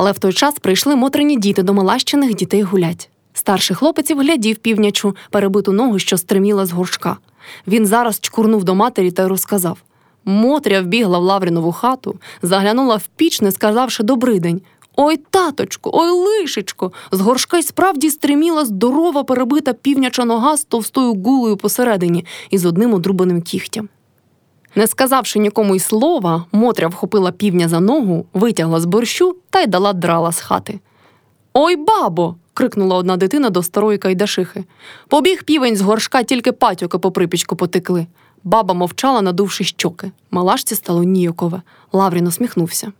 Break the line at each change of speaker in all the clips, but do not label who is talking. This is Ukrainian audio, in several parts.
Але в той час прийшли мотрині діти до малащених дітей гулять. Старший хлопець вглядів півнячу перебиту ногу, що стриміла з горшка. Він зараз чкурнув до матері та розказав. Мотря вбігла в Лаврінову хату, заглянула в піч, не сказавши добрий день. Ой, таточку, ой, лишечко. З горшка й справді стриміла здорова перебита півняча нога з товстою гулею посередині і з одним одрубаним кігтям. Не сказавши нікому й слова, Мотря вхопила півня за ногу, витягла з борщу та й дала драла з хати. Ой, бабо. крикнула одна дитина до старої кайдашихи. Побіг півень з горшка, тільки патьоки по припічку потекли. Баба мовчала, надувши щоки. Малашці стало ніякове. Лаврін усміхнувся.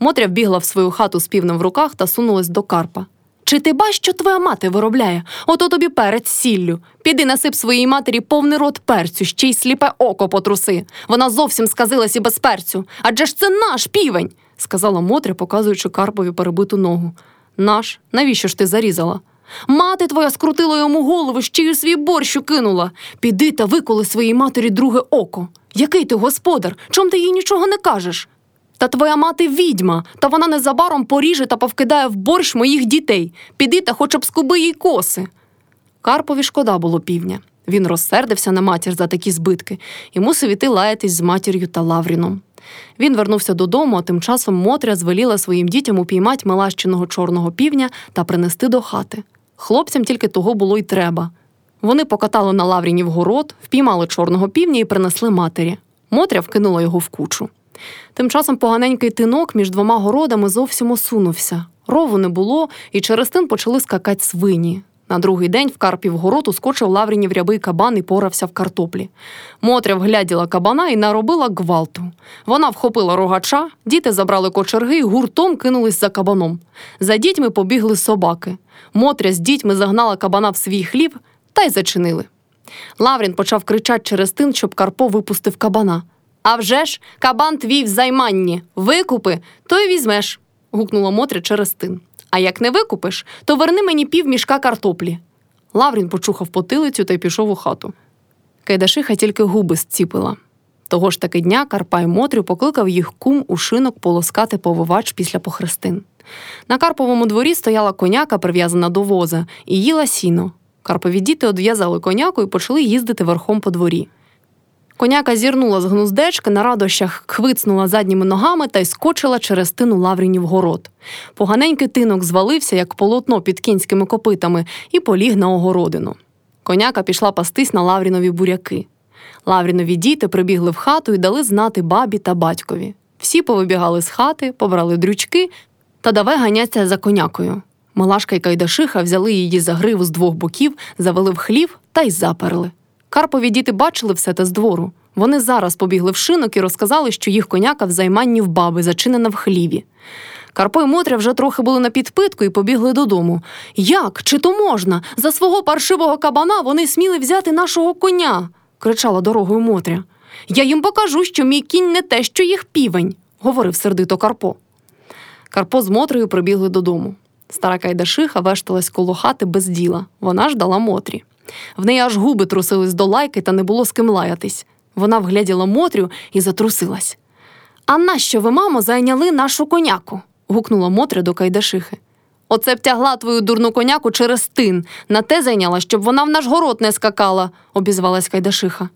Мотря вбігла в свою хату з півнем в руках та сунулась до Карпа. Чи ти бач, що твоя мати виробляє? Ото тобі перець сіллю. Піди насип своїй матері повний рот перцю, ще й сліпе око потруси. Вона зовсім сказилась і без перцю. Адже ж це наш півень, сказала Мотря, показуючи Карпові перебиту ногу. Наш, навіщо ж ти зарізала? Мати твоя скрутила йому голову, ще й у свій борщ кинула. Піди та виколи своїй матері друге око. Який ти господар? Чом ти їй нічого не кажеш? Та твоя мати відьма, та вона незабаром поріже та повкидає в борщ моїх дітей. Піди та хоча б скуби їй коси. Карпові шкода було півня. Він розсердився на матір за такі збитки і мусив іти лаятись з матір'ю та Лавріном. Він вернувся додому, а тим часом Мотря звеліла своїм дітям упіймати милащеного чорного півня та принести до хати. Хлопцям тільки того було й треба. Вони покатали на Лаврінів город, впіймали чорного півня і принесли матері. Мотря вкинула його в кучу. Тим часом поганенький тинок між двома городами зовсім осунувся. Рову не було, і через тин почали скакати свині. На другий день в Карпів город ускочив Лаврінів рябий кабан і порався в картоплі. Мотря вгляділа кабана і наробила гвалту. Вона вхопила рогача, діти забрали кочерги і гуртом кинулись за кабаном. За дітьми побігли собаки. Мотря з дітьми загнала кабана в свій хлів та й зачинили. Лаврін почав кричати через тин, щоб Карпо випустив кабана. «А вже ж, кабан твій в займанні. Викупи, то й візьмеш, гукнула Мотря через тин. А як не викупиш, то верни мені пів мішка картоплі. Лаврін почухав потилицю та й пішов у хату. Кайдашиха тільки губи зціпила. Того ж таки дня Карпа й Мотрю покликав їх кум у шинок полоскати повивач після похрестин. На Карповому дворі стояла коняка, прив'язана до воза, і їла сіно. Карпові діти одв'язали коняку і почали їздити верхом по дворі. Коняка зірнула з гнуздечки, на радощах хвицнула задніми ногами та й скочила через тину Лаврінів город. Поганенький тинок звалився, як полотно під кінськими копитами, і поліг на огородину. Коняка пішла пастись на Лаврінові буряки. Лаврінові діти прибігли в хату і дали знати бабі та батькові. Всі повибігали з хати, побрали дрючки та давай ганяться за конякою. Малашка й Кайдашиха взяли її за гриву з двох боків, завели в хлів та й заперли. Карпові діти бачили все те з двору. Вони зараз побігли в шинок і розказали, що їх коняка в займанні в баби, зачинена в хліві. Карпо й Мотря вже трохи були на підпитку і побігли додому. Як? Чи то можна? За свого паршивого кабана вони сміли взяти нашого коня, кричала дорогою Мотря. Я їм покажу, що мій кінь не те, що їх півень, говорив сердито Карпо. Карпо з Мотрею прибігли додому. Стара Кайдашиха вешталась коло хати без діла. Вона ждала Мотрі. В неї аж губи трусились до лайки, та не було з ким лаятись. Вона вгляділа Мотрю і затрусилась. А нащо ви, мамо, зайняли нашу коняку? гукнула Мотря до Кайдашихи. Оце б тягла твою дурну коняку через тин. На те зайняла, щоб вона в наш город не скакала, обізвалась Кайдашиха.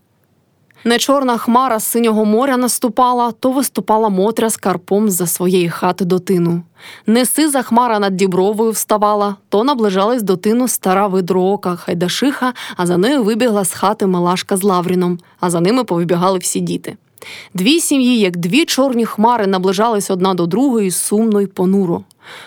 Не чорна хмара з синього моря наступала, то виступала Мотря з карпом за своєї хати дотину. Не сиза хмара над дібровою вставала, то наближалась до тину стара видроока Хайдашиха, а за нею вибігла з хати Малашка з Лавріном, а за ними повибігали всі діти. Дві сім'ї, як дві чорні хмари, наближались одна до другої сумно й понуро.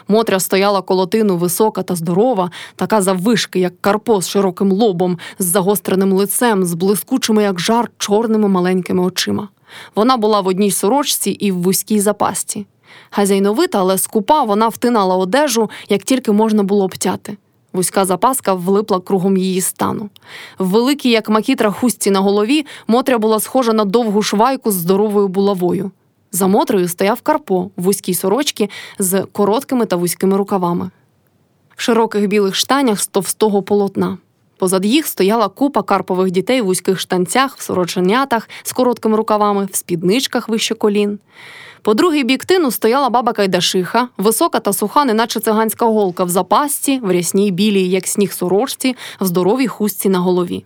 Мотря стояла колотину висока та здорова, така заввишки, як Карпо з широким лобом, з загостреним лицем, з блискучими, як жар, чорними маленькими очима. Вона була в одній сорочці і в вузькій запасті. Хазяйновита, але скупа, вона втинала одежу, як тільки можна було обтяти. Вузька запаска влипла кругом її стану. В великій, як макітра, хустці на голові, Мотря була схожа на довгу швайку з здоровою булавою. За Мотрею стояв Карпо в вузькій сорочці з короткими та вузькими рукавами, в широких білих штанях з товстого полотна. Позад їх стояла купа карпових дітей в вузьких штанцях, в сороченятах з короткими рукавами, в спідничках вище колін. По другий бік тину стояла баба Кайдашиха, висока та суха, неначе циганська голка в запасці, в рясній білій, як сніг сорочці, в здоровій хустці на голові.